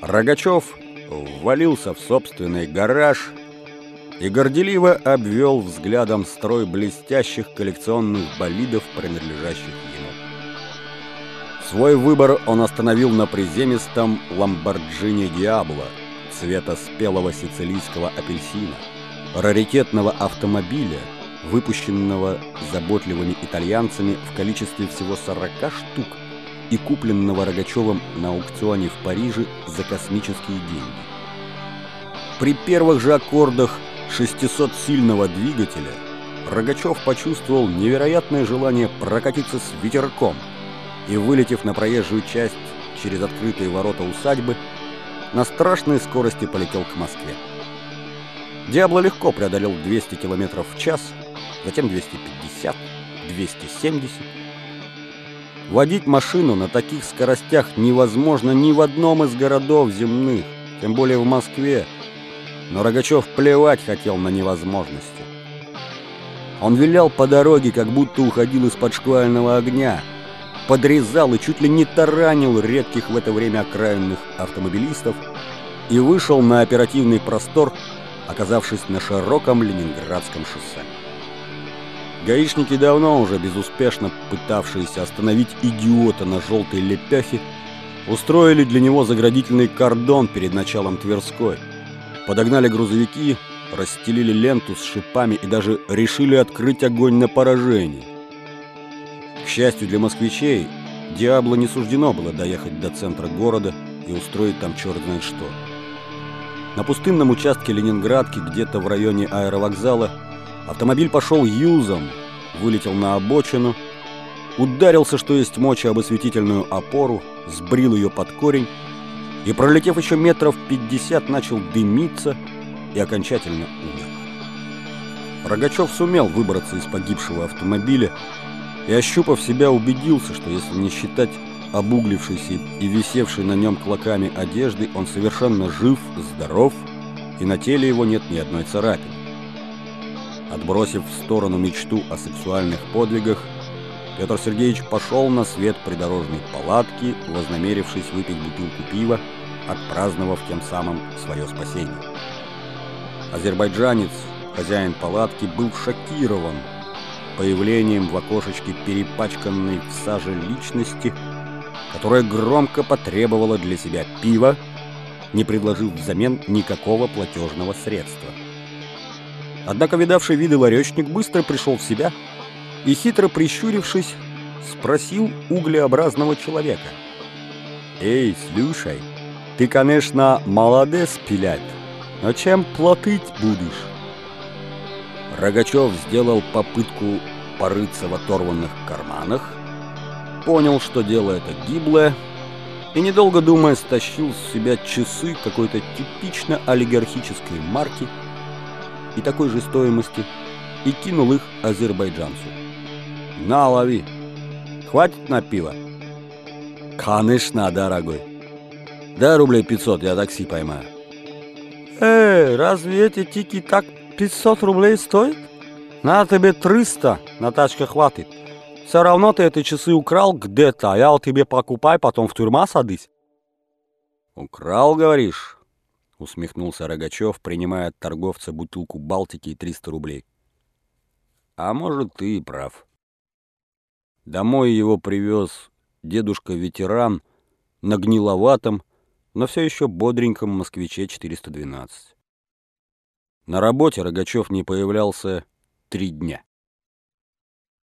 Рогачев ввалился в собственный гараж и горделиво обвел взглядом строй блестящих коллекционных болидов, принадлежащих ему. Свой выбор он остановил на приземистом Ламборджини Диабло цвета спелого сицилийского апельсина, раритетного автомобиля, выпущенного заботливыми итальянцами в количестве всего 40 штук и купленного Рогачевым на аукционе в Париже за космические деньги. При первых же аккордах 600-сильного двигателя Рогачев почувствовал невероятное желание прокатиться с ветерком и, вылетев на проезжую часть через открытые ворота усадьбы, на страшной скорости полетел к Москве. Диабло легко преодолел 200 км в час, затем 250, 270. Водить машину на таких скоростях невозможно ни в одном из городов земных, тем более в Москве, но Рогачев плевать хотел на невозможности. Он вилял по дороге, как будто уходил из-под шквального огня, подрезал и чуть ли не таранил редких в это время окраинных автомобилистов и вышел на оперативный простор, оказавшись на широком Ленинградском шоссе. Гаишники, давно уже безуспешно пытавшиеся остановить идиота на желтой лепехе, устроили для него заградительный кордон перед началом Тверской. Подогнали грузовики, расстелили ленту с шипами и даже решили открыть огонь на поражение. К счастью для москвичей, Диабло не суждено было доехать до центра города и устроить там черт знает что. На пустынном участке Ленинградки, где-то в районе аэровокзала, автомобиль пошел юзом, вылетел на обочину, ударился, что есть мочи, об осветительную опору, сбрил ее под корень и, пролетев еще метров 50, начал дымиться и окончательно умер. Рогачев сумел выбраться из погибшего автомобиля и, ощупав себя, убедился, что если не считать обуглившейся и висевшей на нем клоками одежды, он совершенно жив, здоров, и на теле его нет ни одной царапины. Отбросив в сторону мечту о сексуальных подвигах, Петр Сергеевич пошел на свет придорожной палатки, вознамерившись выпить бутылку пива, отпраздновав тем самым свое спасение. Азербайджанец, хозяин палатки, был шокирован появлением в окошечке перепачканной в саже личности, которая громко потребовала для себя пива, не предложив взамен никакого платежного средства. Однако видавший виды ларечник быстро пришел в себя и, хитро прищурившись, спросил углеобразного человека. «Эй, слушай, ты, конечно, молодец пилять, но чем платить будешь?» Рогачев сделал попытку порыться в оторванных карманах, понял, что дело это гиблое, и, недолго думая, стащил с себя часы какой-то типично олигархической марки и такой же стоимости и кинул их азербайджанцу. «На, лови! Хватит на пиво?» «Конечно, дорогой! Да рублей 500, я такси поймаю». «Эй, разве эти тики так 500 рублей стоят? На тебе 300, на тачке хватит. Все равно ты эти часы украл где-то, а я вот тебе покупай, потом в тюрьма садись». «Украл, говоришь?» — усмехнулся Рогачев, принимая от торговца бутылку Балтики и 300 рублей. «А может, ты и прав». Домой его привез дедушка-ветеран на гниловатом, но все еще бодреньком москвиче 412. На работе Рогачев не появлялся три дня.